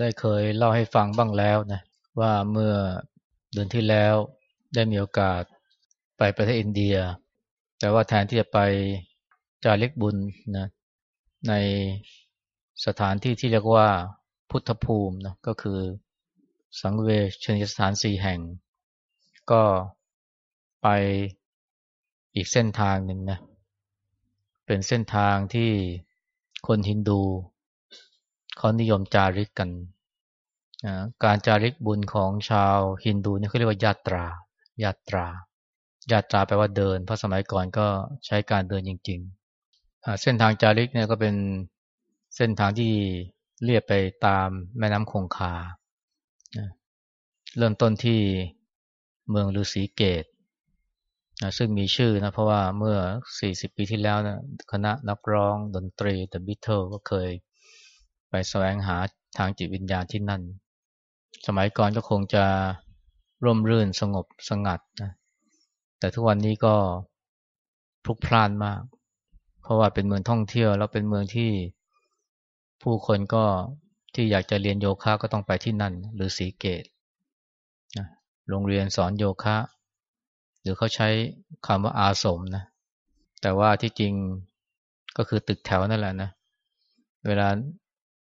ได้เคยเล่าให้ฟังบ้างแล้วนะว่าเมื่อเดือนที่แล้วได้มีโอกาสไปประเทศอินเดีย แต่ว่าแทนที่จะไปจาริกบุญนะในสถานที่ที่เรียกว่าพุทธภูมินะก็คือสังเวชนิสถานสี่แห่ง ก็ไปอีกเส้นทางหนึ่งนะเป็นเส้นทางที่คนฮินดู เขานิยมจาริกกัน การจาริกบุญของชาวฮินดูนี่เขาเรียกว่ายาตรา ยาตรา ยาตราแปลว่าเดิน เพราะสมัยก่อนก็ใช้การเดินจริงๆ เส้นทางจาริกเนี่ยก็เป็นเส้นทางที่เลียบไปตามแม่น้ำคงคา เริ่มต้นที่เมืองฤาษีเกตซึ่งมีชื่อนะเพราะว่าเมื่อ 40 ปีที่แล้วนะคณะนักร้องดนตรี The Beatles ก็เคย ไปแสวงหาทางจิตวิญญาณที่นั่น สมัยก่อนก็คงจะร่มรื่นสงบสงัดนะ แต่ทุกวันนี้ก็พลุกพล่านมาก เพราะว่าเป็นเมืองท่องเที่ยวแล้วเป็นเมืองที่ผู้คนก็ที่อยากจะเรียนโยคะก็ต้องไปที่นั่น หรือสีเกตนะโรงเรียนสอนโยคะ หรือเขาใช้คำว่าอาสมนะ แต่ว่าที่จริงก็คือตึกแถวนั่นแหละนะ เวลา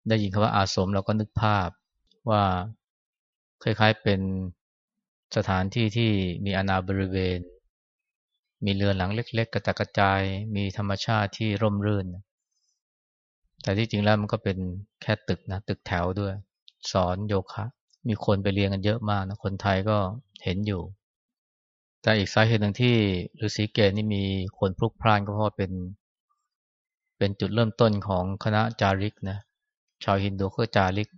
ได้ยินคำว่าอาสมเราก็นึกภาพว่าคล้ายๆเป็นสถานที่ที่มีอนาบริเวณ มีเรือนหลังเล็ก ๆ กระจัดกระจายมีธรรมชาติที่ร่มรื่น แต่ที่จริงแล้วมันก็เป็นแค่ตึกนะตึกแถวด้วย สอนโยคะ มีคนไปเรียนกันเยอะมากนะคนไทยก็เห็นอยู่ แต่อีกสาเหตุหนึ่งที่ฤาษีเกตนี่มีคนพลุกพล่านก็เพราะเป็น เป็นจุดเริ่มต้นของคณะจาริกนะ ชาวฮินดูก็จาริก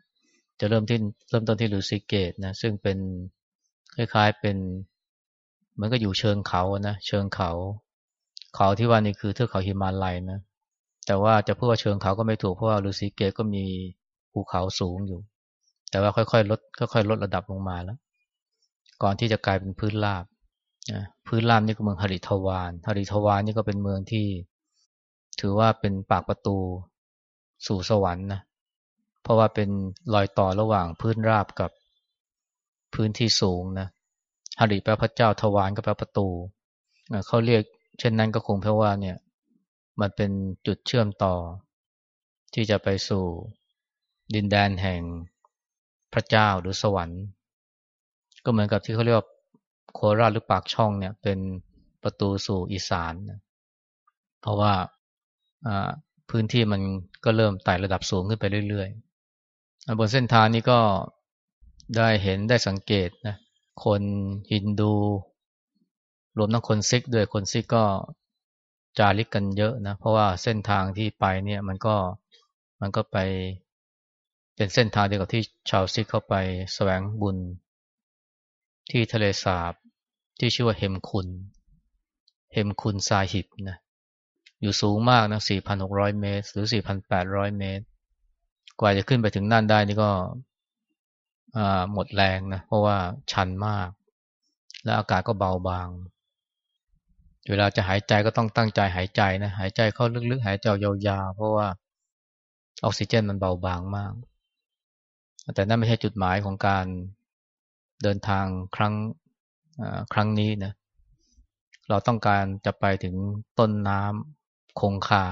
จะเริ่มที่เริ่มต้นที่ลูซิเกตนะซึ่งเป็นคล้ายๆเป็นเหมือนก็อยู่เชิงเขานะเชิงเขา เขาที่ว่านี่คือเทือกเขาหิมาลัยนะแต่ว่าจะพูดว่าเชิงเขาก็ไม่ถูกเพราะว่าลูซิเกตก็มีภูเขาสูงอยู่ แต่ว่าค่อยๆลดค่อยๆลดระดับลงมาแล้ว ก่อนที่จะกลายเป็นพื้นราบนะพื้นราบนี่ก็เมืองฮาริทวานฮาริทวานนี่ก็เป็นเมืองที่ ถือว่าเป็นปากประตูสู่สวรรค์นะ เพราะว่าเป็นรอยต่อระหว่างพื้นราบกับพื้นที่สูงนะหริแปลพระเจ้าทวารก็แปลประตู เขาเรียกเช่นนั้นก็คงเพราะว่าเนี่ยมันเป็นจุดเชื่อมต่อ ที่จะไปสู่ดินแดนแห่งพระเจ้าหรือสวรรค์ ก็เหมือนกับที่เขาเรียกว่าโคราชหรือปากช่องเนี่ยเป็นประตูสู่อีสานนะเพราะว่าพื้นที่มันก็เริ่มไต่ระดับสูงขึ้นไปเรื่อยๆ บนเส้นทางนี้ก็ได้เห็นได้สังเกตนะคนฮินดู รวมทั้งคนซิกด้วยคนซิกก็จาริกกันเยอะนะเพราะว่าเส้นทางที่ไปเนี่ยมันก็มันก็ไปเป็นเส้นทางเดียวกับที่ชาวซิกเข้าไปสแสวงบุญ ที่ทะเลสาบที่ชื่อว่าเฮมคุนเฮมคุนซาหิบนะอยู่สูงมากนะ 4,600 เมตร หรือ 4,800 เมตร กว่าจะขึ้นไปถึงนั่นได้นี่ก็หมดแรงนะ เพราะว่าชันมาก แล้วอากาศก็เบาบาง เวลาจะหายใจก็ต้องตั้งใจหายใจนะ หายใจเข้าลึกๆ หายใจยาวๆ เพราะว่าออกซิเจนมันเบาบางมาก แต่นั่นไม่ใช่จุดหมายของการเดินทางครั้งครั้งนี้นะ เราต้องการจะไปถึงต้นน้ำคงคา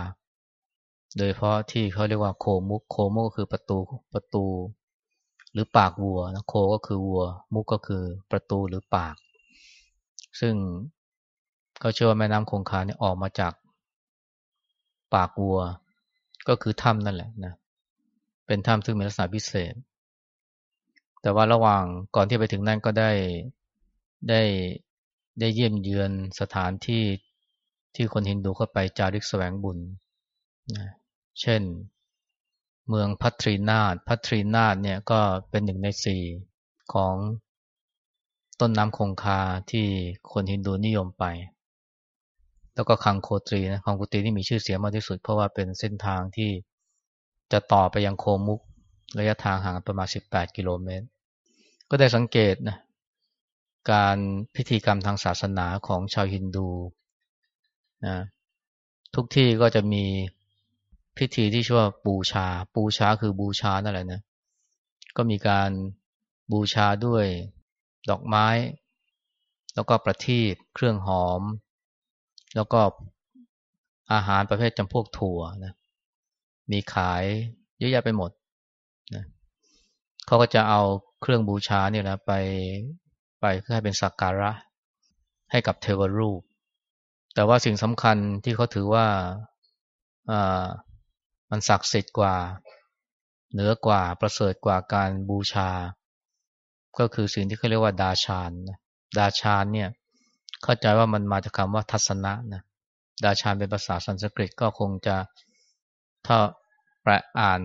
โดยเพราะที่เขาเรียกว่าโคมุกโคมุกก็คือประตูประตู หรือปากวัวนะโคก็คือวัว มุกก็คือประตูหรือปาก ซึ่งเขาเชื่อว่าแม่น้ำคงคาเนี่ยออกมาจากปากวัว ก็คือถ้ำนั่นแหละนะเป็นถ้ำซึ่งมีลักษณะพิเศษ แต่ว่าระหว่างก่อนที่ไปถึงนั่นก็ได้ได้ได้เยี่ยมเยือนสถานที่ที่คนฮินดูเข้าไปจาริกแสวงบุญนะ เช่น เมืองพัทรีนาถพัทรีนาถเนี่ยก็เป็นหนึ่งในสี่ของต้นน้ำคงคาที่คนฮินดูนิยมไป แล้วก็คังโคตรีนะคังโคตรีนี่มีชื่อเสียงมากที่สุด เพราะว่าเป็นเส้นทางที่จะต่อไปยังโคมุก ระยะทางห่างประมาณ 18 กิโลเมตร ก็ได้สังเกตนะการพิธีกรรมทางศาสนาของชาวฮินดูนะทุกที่ก็จะมี พิธีที่ชื่อว่าบูชาบูชาคือบูชานั่นแหละนะ ก็มีการบูชาด้วยดอกไม้ แล้วก็ประทีปเครื่องหอม แล้วก็อาหารประเภทจำพวกถั่วนะ มีขายเยอะแยะไปหมดนะเขาก็จะเอาเครื่องบูชาเนี่ยนะไปไปเพื่อให้เป็นสักการะให้กับเทวรูป แต่ว่าสิ่งสำคัญที่เขาถือว่าอ่า มันศักดิ์สิทธิ์กว่า เหนือกว่าประเสริฐกว่าการบูชา ก็คือสิ่งที่เขาเรียกว่าดาชานดาชานเนี่ยเข้าใจว่ามันมาจากคำว่าทัศนะนะดาชานเป็นภาษาสันสกฤตก็คงจะถ้าแปลอ่าน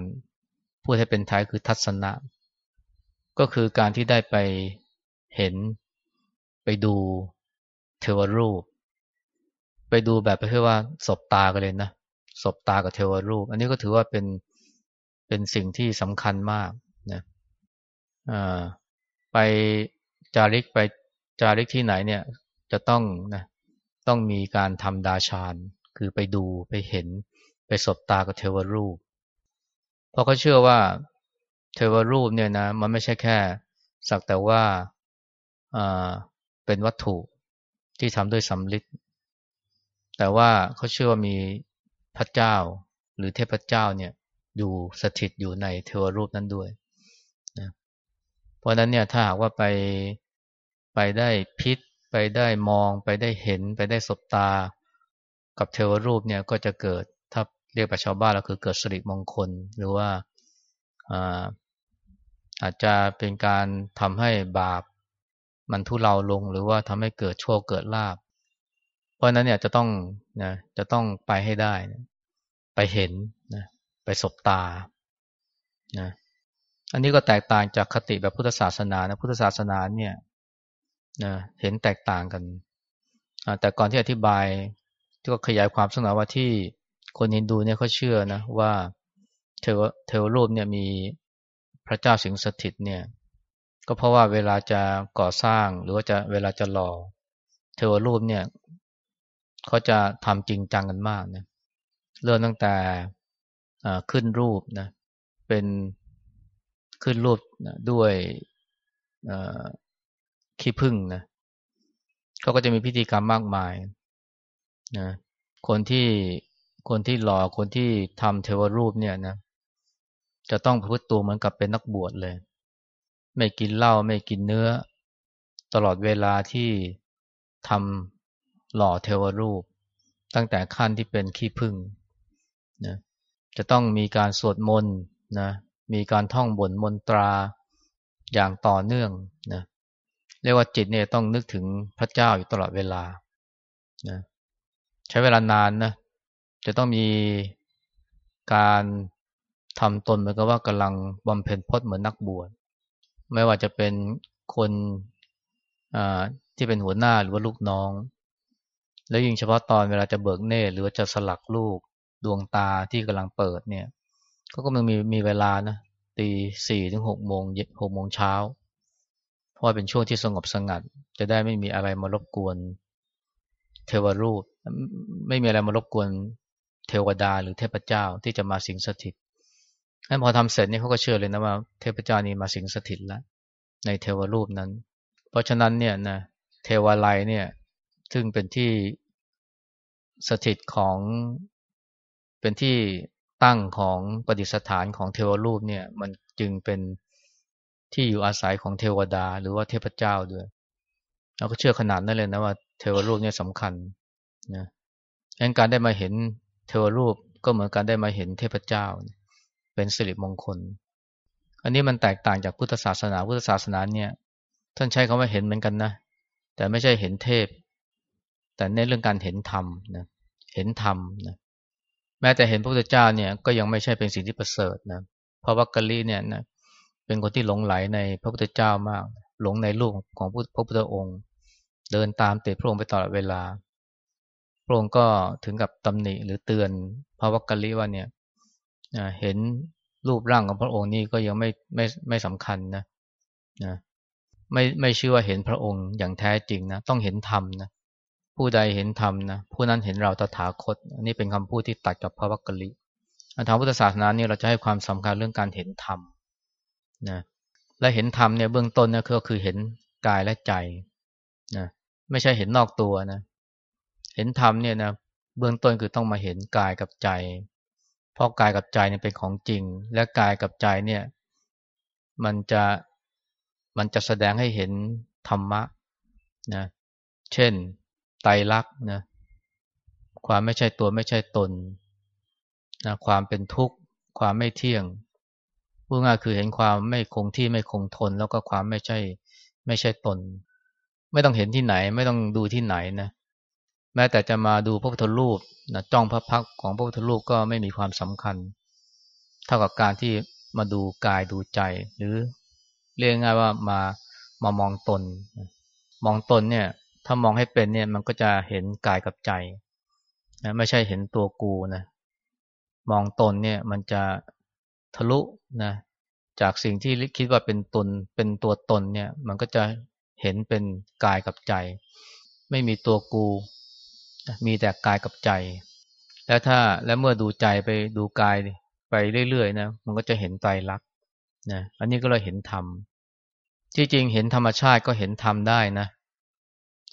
พูดให้เป็นไทยคือทัศนะ ก็คือการที่ได้ไปเห็นไปดูเทวรูป ไปดูแบบไปเพื่อว่าศบตากันเลยนะ ศบตากับเทวรูป อันนี้ก็ถือว่าเป็นเป็นสิ่งที่สำคัญมากนะไปจาริกไปจาริกที่ไหนเนี่ยจะต้องนะต้องมีการทำดาชานคือไปดูไปเห็นไปสบตากับเทวรูป เพราะเขาเชื่อว่าเทวรูปเนี่ยนะมันไม่ใช่แค่ สักแต่ว่าเป็นวัตถุที่ทำด้วยสำลิดแต่ว่าเขาเชื่อว่ามี พระเจ้า หรือเทพเจ้าเนี่ยอยู่สถิตอยู่ในเทวรูปนั้นด้วยนะเพราะนั้นเนี่ยถ้าหากว่าไปไปได้พิษ ไปได้มอง ไปได้เห็น ไปได้สบตา กับเทวรูปเนี่ยก็จะเกิดถ้าเรียกประชาวบ้านเราคือเกิดสิริมงคล หรือว่าอาอาจจะเป็นการทำให้บาปมันทุเลาลง หรือว่าทำให้เกิดโชคเกิดลาบเพราะนั้นเนี่ยจะต้อง นะจะต้องไปให้ได้นะไปเห็นนะไปสบตานะอันนี้ก็แตกต่างจากคติแบบพุทธศาสนานะพุทธศาสนาเนี่ยนะเห็นแตกต่างกัน แต่ก่อนที่อธิบายก็ขยายความสักหน่อยว่าที่คนฮินดูเนี่ยเขาเชื่อนะว่าเทวเทวรูปเนี่ยมีพระเจ้าสิงสถิตเนี่ยก็เพราะว่าเวลาจะก่อสร้างหรือว่าจะเวลาจะหล่อเทวรูปเนี่ย เขาจะทำจริงจังกันมากนะเริ่มตั้งแต่ขึ้นรูปนะเป็นขึ้นรูปนะด้วยขี้พึ่งนะเขาก็จะมีพิธีกรรมมากมายนะคนที่คนที่หล่อคนที่ทำเทวรูปเนี่ยนะจะต้องพูดตัวเหมือนกับเป็นนักบวชเลย ไม่กินเหล้าไม่กินเนื้อ ตลอดเวลาที่ทำ หล่อเทวรูป ตั้งแต่ขั้นที่เป็นขี้พึ่งนะจะต้องมีการสวดมนต์นะมีการท่องบนมนตราอย่างต่อเนื่องนะเรียกว่าจิตเนี่ยต้องนึกถึงพระเจ้าอยู่ตลอดเวลานะใช้เวลานานนะจะต้องมีการทำตนเหมือนกับว่ากำลังบำเพ็ญพจน์เหมือนนักบวชไม่ว่าจะเป็นคนที่เป็นหัวหน้าหรือว่าลูกน้อง แล้วยิ่งเฉพาะตอนเวลาจะเบิกเนตรหรือว่าจะสลักลูกดวงตาที่กำลังเปิดเนี่ยก็ก็มันมีมีเวลานะตีสี่ถึงหกโมงเย็หกโมงเช้า เพราะเป็นช่วงที่สงบสงัด จะได้ไม่มีอะไรมารบกวน เทวรูป ไม่มีอะไรมารบกวนเทวดาหรือเทพเจ้าที่จะมาสิงสถิตให้พอทำเสร็จนี่เขาก็เชื่อเลยนะว่าเทพเจ้านี้มาสิงสถิตแล้วในเทวรูปนั้น เพราะฉะนั้นเนี่ยนะเทวาลัยเนี่ยซึ่งเป็นที่ สถิตของเป็นที่ตั้งของปฏิสถานของเทวรูปเนี่ย มันจึงเป็นที่อยู่อาศัยของเทวดา หรือว่าเทพเจ้าด้วยเราก็เชื่อขนาดนั้นเลยนะว่าเทวรูปเนี่ยสำคัญนะดังการได้มาเห็นเทวรูปก็เหมือนการได้มาเห็นเทพเจ้า เป็นสิริมงคล อันนี้มันแตกต่างจากพุทธศาสนาพุทธศาสนาเนี่ย ท่านใช้คำว่าเห็นเหมือนกันนะแต่ไม่ใช่เห็นเทพ แต่ในเรื่องการเห็นธรรมนะเห็นธรรมนะแม้แต่เห็นพระพุทธเจ้าเนี่ยก็ยังไม่ใช่เป็นสิ่งที่ประเสริฐนะเพราะวักกะลีเนี่ยนะเป็นคนที่หลงไหลในพระพุทธเจ้ามาก หลงในลูกของพระพุทธองค์ เดินตามติดพระองค์ไปตลอดเวลาพระองค์ก็ถึงกับตำหนิหรือเตือนพระวักกะลีว่าเนี่ยเห็นรูปร่างของพระองค์นี่ก็ยังไม่ไม่ไม่สำคัญนะนะไม่ไม่ชื่อว่าเห็นพระองค์อย่างแท้จริงนะต้องเห็นธรรมนะ ผู้ใดเห็นธรรมนะผู้นั้นเห็นเราตถาคตอันนี้เป็นคำพูดที่ตัดกับพระวักกลิทางพุทธศาสนาเนี่ยเราจะให้ความสำคัญเรื่องการเห็นธรรมนะและเห็นธรรมเนี่ยเบื้องต้นเนี่ยก็คือเห็นกายและใจนะไม่ใช่เห็นนอกตัวนะ เห็นธรรมเนี่ยนะเบื้องต้นคือต้องมาเห็นกายกับใจ เพราะกายกับใจเนี่ยเป็นของจริง และกายกับใจเนี่ย มันจะมันจะแสดงให้เห็นธรรมะนะเช่น ไตรลักษณ์นะความไม่ใช่ตัวไม่ใช่ตนนะความเป็นทุกข์ ความไม่เที่ยงพูดง่ายคือเห็นความไม่คงที่ไม่คงทน แล้วก็ความไม่ใช่ไม่ใช่ตน ไม่ต้องเห็นที่ไหน ไม่ต้องดูที่ไหนนะแม้แต่จะมาดูพระพุทธรูปนะจ้องพระพักของพระพุทธรูปก็ไม่มีความสำคัญ เท่ากับการที่มาดูกายดูใจ หรือเรียกง่ายว่ามามามองตน มองตนเนี่ย ถ้ามองให้เป็นเนี่ยมันก็จะเห็นกายกับใจนะไม่ใช่เห็นตัวกูนะมองตนเนี่ยมันจะทะลุนะจากสิ่งที่คิดว่าเป็นตนเป็นตัวตนเนี่ย มันก็จะเห็นเป็นกายกับใจ ไม่มีตัวกู มีแต่กายกับใจ แล้วถ้าและเมื่อดูใจไปดูกายไปเรื่อยๆนะมันก็จะเห็นใจรักนะอันนี้ก็เลยเห็นธรรมที่จริงเห็นธรรมชาติก็เห็นธรรมได้นะ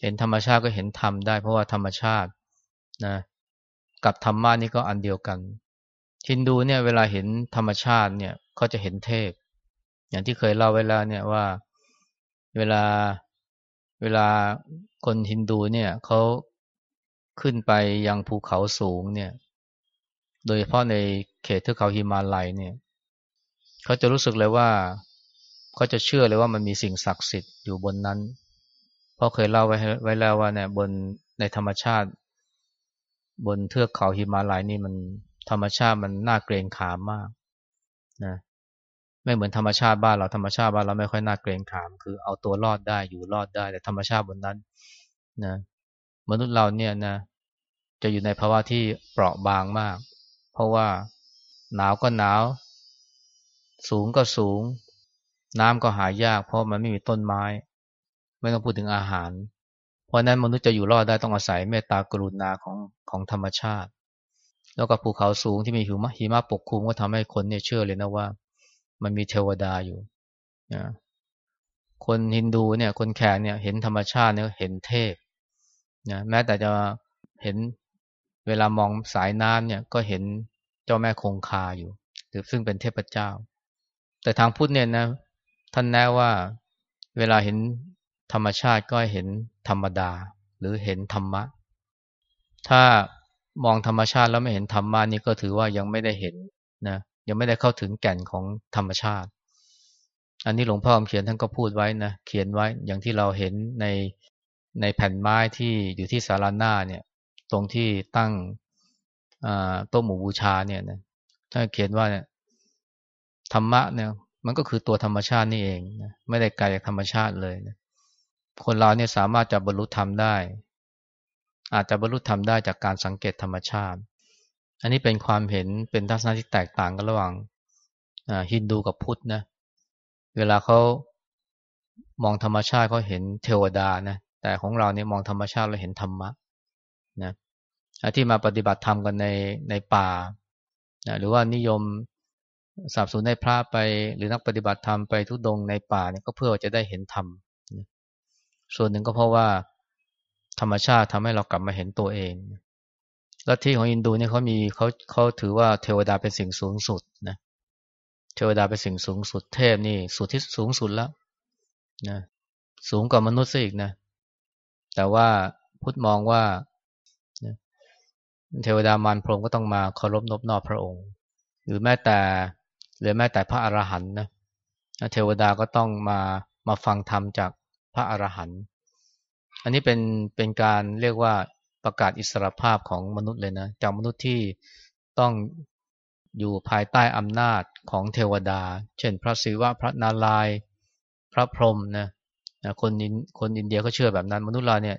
เห็นธรรมชาติก็เห็นธรรมได้ เพราะว่าธรรมชาตินะกับธรรมะนี่ก็อันเดียวกันฮินดูเนี่ยเวลาเห็นธรรมชาติเนี่ยเขาจะเห็นเทพ อย่างที่เคยเล่าเวลาเนี่ยว่าเวลาเวลาคนฮินดูเนี่ยเขาขึ้นไปยังภูเขาสูงเนี่ย โดยเฉพาะในเขตเทือกเขาหิมาลัยเนี่ยเขาจะรู้สึกเลยว่าเขาจะเชื่อเลยว่ามันมีสิ่งศักดิ์สิทธิ์อยู่บนนั้น พราะเคยเล่าไว้ไว้แล้วว่าเนี่ยบนในธรรมชาติ บนเทือกเขาหิมาลัยนี่มันธรรมชาติมันน่าเกรงขามมากนะไม่เหมือนธรรมชาติบ้านเราธรรมชาติบ้านเราไม่ค่อยน่าเกรงขาม คือเอาตัวรอดได้อยู่รอดได้ แต่ธรรมชาติบนนั้นนะมนุษย์เราเนี่ยนะจะอยู่ในภาวะที่เปราะบางมาก เพราะว่าหนาวก็หนาว สูงก็สูง น้ำก็หายาก เพราะมันไม่มีต้นไม้ ไม่ต้องพูดถึงอาหาร เพราะนั้นมนุษย์จะอยู่รอดได้ต้องอาศัยเมตตากรุณาของของธรรมชาติ แล้วก็ภูเขาสูงที่มีหิมะหิมะปกคลุมก็ทำให้คนเนี่ยเชื่อเลยนะว่า มันมีเทวดาอยู่นะคนฮินดูเนี่ย คนแขกเนี่ยเห็นธรรมชาติเนี่ยเห็นเทพนะแม้แต่จะเห็นเวลามองสายน้ำเนี่ยก็เห็นเจ้าแม่คงคาอยู่ หรือซึ่งเป็นเทพเจ้า แต่ทางพุทธเนี่ยนะท่านแน่ว่าเวลาเห็น ธรรมชาติก็เห็นธรรมดา หรือเห็นธรรมะ ถ้ามองธรรมชาติแล้วไม่เห็นธรรมะนี่ก็ถือว่ายังไม่ได้เห็นนะยังไม่ได้เข้าถึงแก่นของธรรมชาติ อันนี้หลวงพ่อเขียนท่านก็พูดไว้นะเขียนไว้อย่างที่เราเห็นในในแผ่นไม้ที่อยู่ที่สาราหน้าเนี่ย ตรงที่ตั้งโต๊ะหมู่บูชาเนี่ยนะท่านเขียนว่าเนี่ยธรรมะเนี่ย มันก็คือตัวธรรมชาตินี่เองนะไม่ได้ไกลจากธรรมชาติเลยนะ คนเราเนี่ยสามารถจะบรรลุธรรมได้ อาจจะบรรลุธรรมได้จากการสังเกตธรรมชาติ อันนี้เป็นความเห็นเป็นทัศนะที่แตกต่างกันระหว่างฮินดูกับพุทธนะเวลาเขามองธรรมชาติเขาเห็นเทวดานะแต่ของเราเนี่ยมองธรรมชาติเราเห็นธรรมะนะที่มาปฏิบัติธรรมกันในในป่านะหรือว่านิยมสับสนให้พระไป หรือนักปฏิบัติธรรมไปทุดงในป่าเนี่ยก็เพื่อจะได้เห็นธรรม ส่วนหนึ่งก็เพราะว่าธรรมชาติทำให้เรากลับมาเห็นตัวเองลัทธิของอินดูเนี่ยเขามีเขาเขาถือว่าเทวดาเป็นสิ่งสูงสุดนะเทวดาเป็นสิ่งสูงสุดเทพนี่สุดที่สูงสุดแล้วนะสูงกว่ามนุษย์ซะอีกนะแต่ว่าพุทธมองว่าเทวดามารพรหมก็ต้องมาเคารพนบนอบพระองค์ หรือแม้แต่หรือแม้แต่พระอรหันต์นะเทวดาก็ต้องมามาฟังธรรมจาก พระอรหันต์อันนี้เป็นเป็นการเรียกว่าประกาศอิสรภาพของมนุษย์เลยนะจากมนุษย์ที่ต้องอยู่ภายใต้อำนาจของเทวดา เช่น พระศิวะพระนารายณ์พระพรหมนะคนคนอินเดียก็เชื่อแบบนั้น มนุษย์เราเนี่ย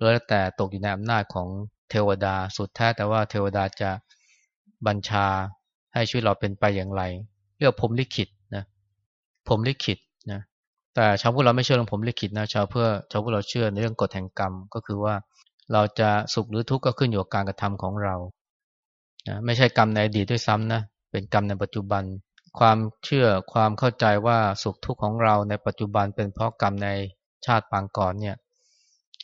ล้วแต่ตกอยู่ในอำนาจของเทวดาสุดแท้แต่ว่าเทวดาจะบัญชาให้ชีวิตเราเป็นไปอย่างไร เรียกพรมลิขิตนะพรมลิขิต แต่ชาวพุทธเราไม่เชื่อเรื่องพรมลิขิตนะชาวเพื่อชาวพุทธเราเชื่อในเรื่องกฎแห่งกรรม ก็คือว่าเราจะสุขหรือทุกข์ก็ขึ้นอยู่กับการกระทำของเรานะไม่ใช่กรรมในอดีตด้วยซ้ำนะเป็นกรรมในปัจจุบัน ความเชื่อความเข้าใจว่าสุขทุกข์ของเราในปัจจุบันเป็นเพราะกรรมในชาติปางก่อนเนี่ย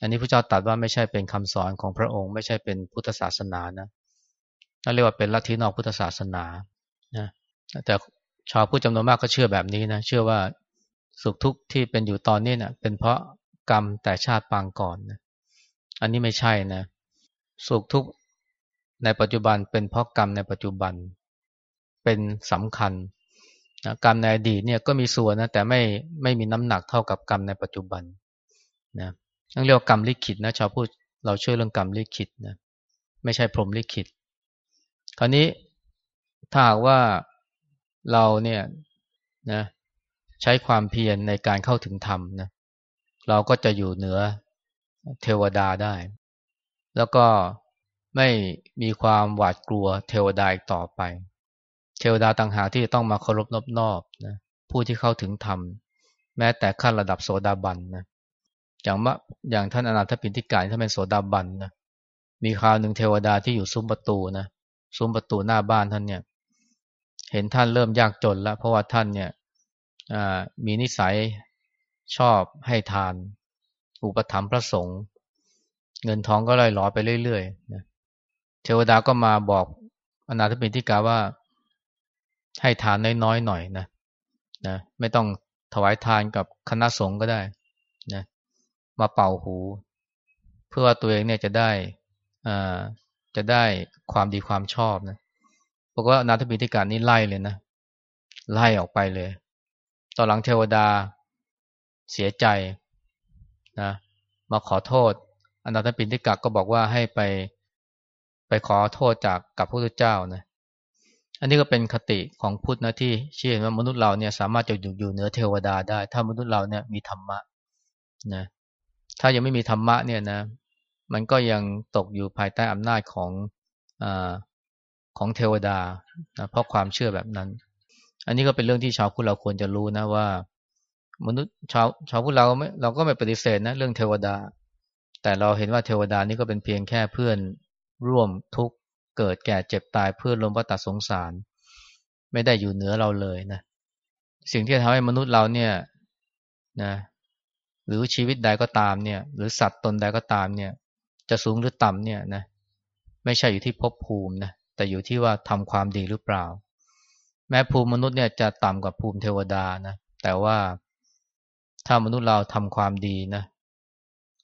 อันนี้พระเจ้าตรัสว่าไม่ใช่เป็นคำสอนของพระองค์ ไม่ใช่เป็นพุทธศาสนานะนั่นเรียกว่าเป็นลัทธินอกพุทธศาสนานะแต่ชาวพุทธจำนวนมากก็เชื่อแบบนี้นะเชื่อว่า สุขทุกข์ที่เป็นอยู่ตอนนี้เนะ่ยเป็นเพราะกรรมแต่ชาติปางก่อนนะอันนี้ไม่ใช่นะ สุขทุกข์ในปัจจุบันเป็นเพราะกรรมในปัจจุบันเป็นสำคัญนะกรรมในอดีตเนี่ยก็มีส่วนนะแต่ไม่ไม่มีน้ำหนักเท่ากับกรรมในปัจจุบันนะต้องเรียกว่ากรรมลิขิตนะชาวพูดเราเชื่อเรื่องกรรมลิขิตนะไม่ใช่พรหมลิขิต คราวนี้ถ้าหากว่าเราเนี่ยนะ ใช้ความเพียรในการเข้าถึงธรรมนะเราก็จะอยู่เหนือเทวดาได้ แล้วก็ไม่มีความหวาดกลัวเทวดาอีกต่อไป เทวดาต่างหากที่จะต้องมาเคารพนอบนอบนะผู้ที่เข้าถึงธรรม แม้แต่ขั้นระดับโสดาบันนะอย่างมะอย่างท่านอนาถปินทิกายท่านเป็นโสดาบันนะมีคราวหนึ่งเทวดาที่อยู่ซุ้มประตูนะซุ้มประตูหน้าบ้านท่านเนี่ย เห็นท่านเริ่มยากจนแล้ว เพราะว่าท่านเนี่ย มีนิสัยชอบให้ทาน อุปถัมภ์พระสงฆ์เงินทองก็ลอยหลอไปเรื่อยๆนะเทวดาก็มาบอกอนาถปินทิกาว่าให้ทานน้อยๆหน่อยนะนะไม่ต้องถวายทานกับคณะสงฆ์ก็ได้นะมาเป่าหู เพื่อว่าตัวเองเนี่ยจะได้อ่าจะได้ความดีความชอบนะบอกว่านาถบิธิกานี้ไล่เลยนะไล่ออกไปเลย ตอนหลังเทวดาเสียใจนะมาขอโทษ อนาถปินทิกาก็บอกว่าให้ไปไปขอโทษจากกับพระพุทธเจ้านะอันนี้ก็เป็นคติของพุทธนะที่เชื่อว่ามนุษย์เราเนี่ยสามารถจะอยู่อยู่เหนือเทวดาได้ ถ้ามนุษย์เราเนี่ยมีธรรมะนะถ้ายังไม่มีธรรมะเนี่ยนะ มันก็ยังตกอยู่ภายใต้อำนาจของอของเทวดานะเพราะความเชื่อแบบนั้น อันนี้ก็เป็นเรื่องที่ชาวพุทธเราควรจะรู้นะว่า มนุษย์ชาวชาวพุทธเราไม่เราก็ไม่ปฏิเสธนะเรื่องเทวดา แต่เราเห็นว่าเทวดานี่ก็เป็นเพียงแค่เพื่อนร่วมทุกข์เกิดแก่เจ็บตายเพื่อนลมวัฏสงสาร ไม่ได้อยู่เหนือเราเลยนะ สิ่งที่ทำให้มนุษย์เราเนี่ยนะหรือชีวิตใดก็ตามเนี่ย หรือสัตว์ตนใดก็ตามเนี่ย จะสูงหรือต่ำเนี่ยนะไม่ใช่อยู่ที่ภพภูมินะแต่อยู่ที่ว่าทำความดีหรือเปล่า แม้ภูมิมนุษย์เนี่ยจะต่ำกว่าภูมิเทวดานะ แต่ว่าถ้ามนุษย์เราทำความดีนะ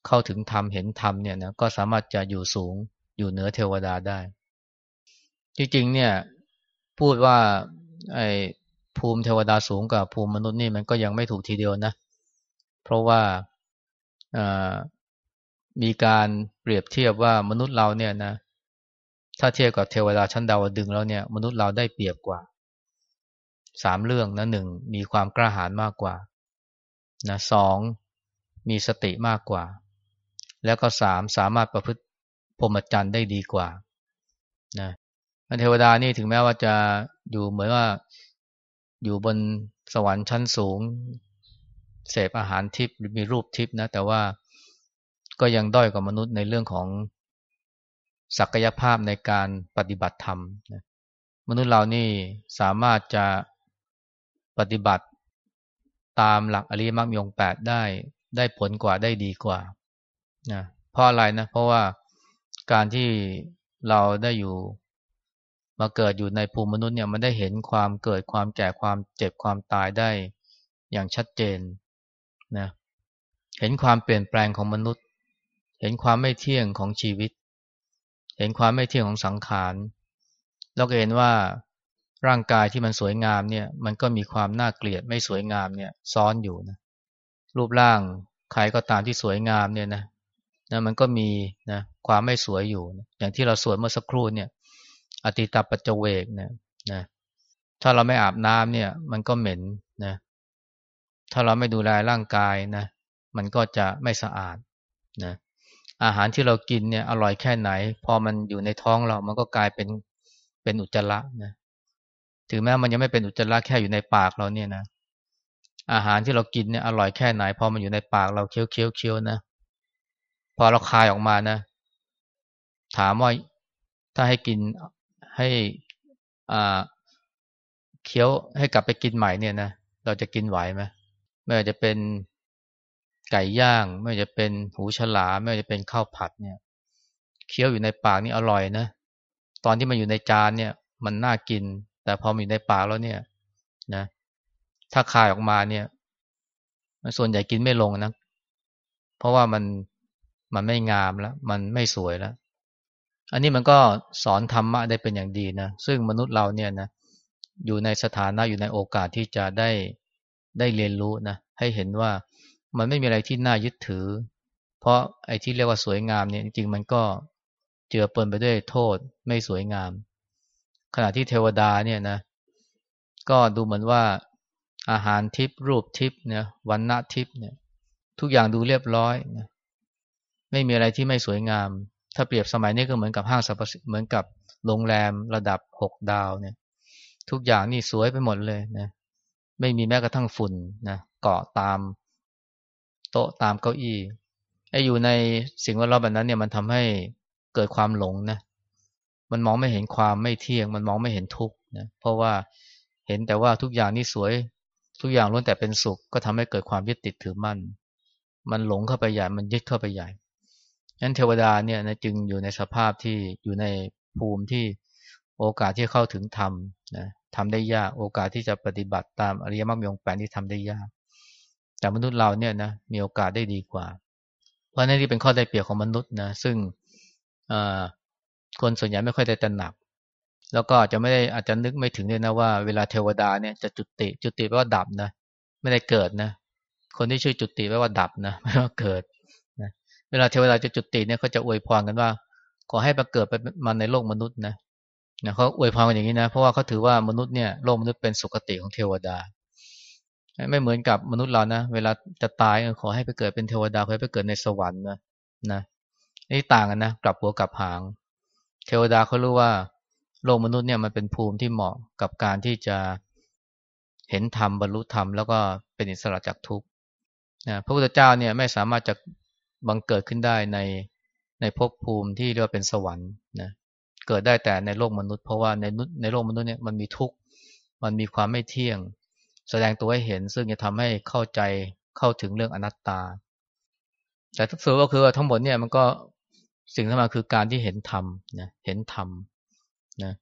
เข้าถึงธรรมเห็นธรรมเนี่ยนะก็สามารถจะอยู่สูงอยู่เหนือเทวดาได้ จริงๆเนี่ยพูดว่าไอ้ภูมิเทวดาสูงกว่าภูมิมนุษย์นี่มันก็ยังไม่ถูกทีเดียวนะ เพราะว่ามีการเปรียบเทียบว่ามนุษย์เราเนี่ยนะ ถ้าเทียบกับเทวดาชั้นดาวดึงแล้วเนี่ย มนุษย์เราได้เปรียบกว่า สามเรื่องนะหนึ่งมีความกล้าหาญมากกว่านะสองมีสติมากกว่า แล้วก็สามสามารถประพฤติพรหมจรรย์ได้ดีกว่านะเทวดานี่ถึงแม้ว่าจะอยู่เหมือนว่าอยู่บนสวรรค์ชั้นสูง เสพอาหารทิพย์หรือมีรูปทิพย์นะ แต่ว่าก็ยังด้อยกว่ามนุษย์ในเรื่องของศักยภาพในการปฏิบัติธรรมนะมนุษย์เรานี่สามารถจะ ปฏิบัติตามหลักอริยมรรคมีองแปดได้ได้ผลกว่าได้ดีกว่านะเพราะอะไรนะเพราะว่าการที่เราได้อยู่มาเกิดอยู่ในภูมิมนุษย์เนี่ยมันได้เห็นความเกิดความแก่ความเจ็บความตายได้อย่างชัดเจนนะเห็นความเปลี่ยนแปลงของมนุษย์ เห็นความไม่เที่ยงของชีวิต เห็นความไม่เที่ยงของสังขารเราก็เห็นว่า ร่างกายที่มันสวยงามเนี่ยมันก็มีความน่าเกลียดไม่สวยงามเนี่ยซ้อนอยู่นะรูปร่างใครก็ตามที่สวยงามเนี่ยนะนะมันก็มีนะความไม่สวยอยู่นะอย่างที่เราสวดเมื่อสักครู่เนี่ยอติตาปัจเจเวกนะนะถ้าเราไม่อาบน้ำเนี่ยมันก็เหม็นนะถ้าเราไม่ดูแลร่างกายนะมันก็จะไม่สะอาดนะอาหารที่เรากินเนี่ยอร่อยแค่ไหน พอมันอยู่ในท้องเรามันก็กลายเป็นเป็นอุจจาระนะ ถึงแม้มันยังไม่เป็นอุจจาระแค่อยู่ในปากเราเนี่ยนะ อาหารที่เรากินเนี่ยอร่อยแค่ไหนพอมันอยู่ในปากเราเคี้ยวเคี้ยวเคี้ยวนะ พอเราคายออกมานะ ถามว่าถ้าให้กินให้อ่าเคี้ยวให้กลับไปกินใหม่เนี่ยนะเราจะกินไหวไหมไม่ว่าจะเป็นไก่ย่าง ไม่ว่าจะเป็นหูฉลาไม่ว่าจะเป็นข้าวผัดเนี่ยเคี้ยวอยู่ในปากนี่อร่อยนะ ตอนที่มันอยู่ในจานเนี่ย มันน่ากิน แต่พอมีในปากแล้วเนี่ยนะถ้าคายออกมาเนี่ยส่วนใหญ่กินไม่ลงนะ เพราะว่ามันมันไม่งามแล้ว มันไม่สวยแล้ว อันนี้มันก็สอนธรรมะได้เป็นอย่างดีนะ ซึ่งมนุษย์เราเนี่ยนะ อยู่ในสถานะอยู่ในโอกาสที่จะได้ได้เรียนรู้นะ ให้เห็นว่ามันไม่มีอะไรที่น่ายึดถือ เพราะไอ้ที่เรียกว่าสวยงามเนี่ยจริงๆมันก็เจือปนไปด้วยโทษไม่สวยงาม ขณะที่เทวดาเนี่ยนะ ก็ดูเหมือนว่าอาหารทิพย์รูปทิพย์เนี่ยวันณะทิพย์เนี่ย ทุกอย่างดูเรียบร้อยนะไม่มีอะไรที่ไม่สวยงาม ถ้าเปรียบสมัยนี้ก็เหมือนกับห้างสรรพสินเหมือนกับโรงแรมระดับหกดาวเนี่ย ทุกอย่างนี่สวยไปหมดเลยนะไม่มีแม้กระทั่งฝุ่นนะเกาะตามโต๊ะตามเก้าอี้ไอ้อยู่ในสิ่งแวดล้อมแบบนั้นเนี่ยมันทำให้เกิดความหลงนะ มันมองไม่เห็นความไม่เที่ยง มันมองไม่เห็นทุกข์นะเพราะว่าเห็นแต่ว่าทุกอย่างนี่สวย ทุกอย่างล้วนแต่เป็นสุข ก็ทำให้เกิดความยึดติดถือมั่น มันหลงเข้าไปใหญ่มันยึดเข้าไปใหญ่ฉะนั้นเทวดาเนี่ยนะจึงอยู่ในสภาพที่อยู่ในภูมิที่โอกาสที่เข้าถึงธรรมนะทำได้ยากโอกาสที่จะปฏิบัติตามอริยมรรคมีองแปดที่ทำได้ยาก แต่มนุษย์เราเนี่ยนะมีโอกาสได้ดีกว่า เพราะนั่นที่เป็นข้อได้เปรียบของมนุษย์นะซึ่ง คนส่วนใหญ่ไม่ค่อยได้ตระหนัก แล้วก็อาจจะไม่ได้อาจจะนึกไม่ถึงเลยนะว่าเวลาเทวดาเนี่ยจะจุติ จุติแปลว่าดับนะ ไม่ได้เกิดนะ คนที่ชื่อจุติแปลว่าดับนะไม่ว่าเกิดนะเวลาเทวดาจะจุติเนี่ยเขาจะอวยพรกันว่า ขอให้มาเกิดไปมาในโลกมนุษย์นะนะเขาอวยพรกันอย่างนี้นะ เพราะว่าเขาถือว่ามนุษย์เนี่ยโลกมนุษย์เป็นสุคติของเทวดา ไม่เหมือนกับมนุษย์เรานะ เวลาจะตายขอให้ไปเกิดเป็นเทวดาขอให้ไปเกิดในสวรรค์นะนะนี่ต่างกันนะกลับหัวกลับหาง เทวดาเขารู้ว่า โลกมนุษย์เนี่ยมันเป็นภูมิที่เหมาะกับการที่จะเห็นธรรมบรรลุธรรมแล้วก็เป็นอิสระจากทุกข์นะพระพุทธเจ้าเนี่ยไม่สามารถจะบังเกิดขึ้นได้ในในภพภูมิที่เรียกว่าเป็นสวรรค์นะเกิดได้แต่ในโลกมนุษย์เพราะว่าในในโลกมนุษย์เนี่ยมันมีทุกข์มันมีความไม่เที่ยง แสดงตัวให้เห็นซึ่งจะทำให้เข้าใจเข้าถึงเรื่องอนัตตา แต่ทุกส่วนก็คือว่าทั้งหมดเนี่ยมันก็ สิ่งที่มาคือการที่เห็นธรรมนะเห็นธรรมนะ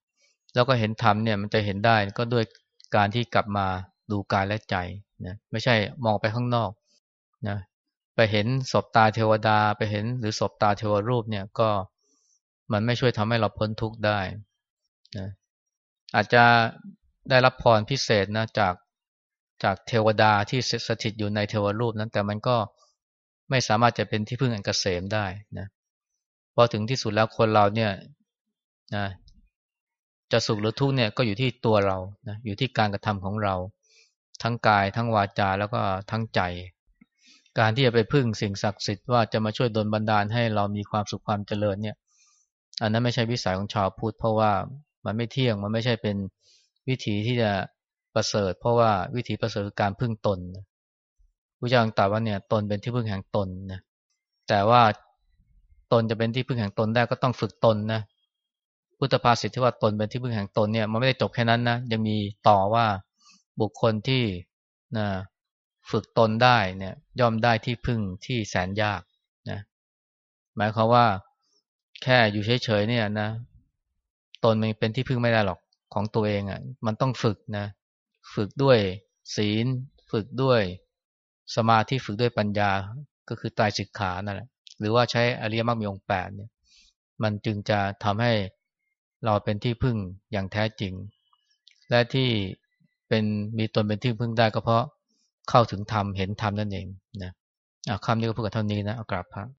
แล้วก็เห็นธรรมเนี่ยมันจะเห็นได้ก็ด้วยการที่กลับมาดูกายและใจนะไม่ใช่มองไปข้างนอกนะไปเห็นศพตาเทวดาไปเห็นหรือศพตาเทวรูปเนี่ยก็มันไม่ช่วยทำให้เราพ้นทุกข์ได้นะอาจจะได้รับพรพิเศษนะจากจากเทวดาที่สถิตอยู่ในเทวรูปนั้น แต่มันก็ไม่สามารถจะเป็นที่พึ่งอันกเกษมได้นะ พอถึงที่สุดแล้วคนเราเนี่ยนะจะสุขหรือทุกข์เนี่ยก็อยู่ที่ตัวเรานะอยู่ที่การกระทำของเรา ทั้งกายทั้งวาจาแล้วก็ทั้งใจ การที่จะไปพึ่งสิ่งศักดิ์สิทธิ์ว่าจะมาช่วยดลบันดาลให้เรามีความสุขความเจริญเนี่ย อันนั้นไม่ใช่วิสัยของชาวพุทธเพราะว่ามันไม่เที่ยงมันไม่ใช่เป็นวิธีที่จะประเสริฐ เพราะว่าวิธีประเสริฐคือการพึ่งตนพระเจ้าตรัสว่าเนี่ยตนเป็นที่พึ่งแห่งตนนะแต่ว่า ตนจะเป็นที่พึ่งแห่งตนได้ก็ต้องฝึกตนนะพุทธภาษิตที่ว่าตนเป็นที่พึ่งแห่งตนเนี่ยมันไม่ได้จบแค่นั้นนะยังมีต่อว่าบุคคลที่นะฝึกตนได้เนี่ยย่อมได้ที่พึ่งที่แสนยากนะหมายความว่าแค่อยู่เฉยๆเนี่ยนะตนมันเป็นที่พึ่งไม่ได้หรอกของตัวเองอะ่ะมันต้องฝึกนะฝึกด้วยศีล ฝึกด้วยสมาธิฝึกด้วยปัญญาก็คือตายสิกขานั่นแหละ หรือว่าใช้อริยมรรคมีองค์แปดเนี่ย มันจึงจะทำให้เราเป็นที่พึ่งอย่างแท้จริง และที่เป็นมีตนเป็นที่พึ่งได้ก็เพราะเข้าถึงธรรมเห็นธรรมนั่นเองนะคำนี้ก็พูดกับเท่านี้นะเอากราบพระ